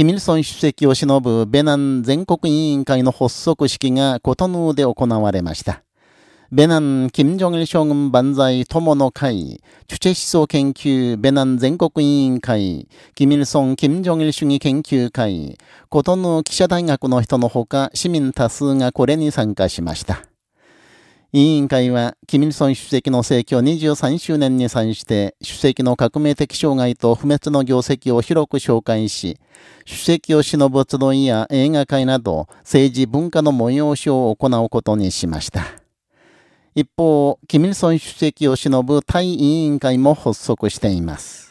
キミルソン主席を忍ぶベナン全国委員会の発足式がコトヌーで行われました。ベナン、金正日将軍万歳友の会、チュチェ思想研究ベナン全国委員会、キミルソン、金正日主義研究会、コトヌー記者大学の人のほか市民多数がこれに参加しました。委員会は、キミルソン主席の逝去23周年に際して、主席の革命的障害と不滅の業績を広く紹介し、主席を忍ぶ集いや映画会など、政治文化の催しを行うことにしました。一方、キミルソン主席を忍ぶ対委員会も発足しています。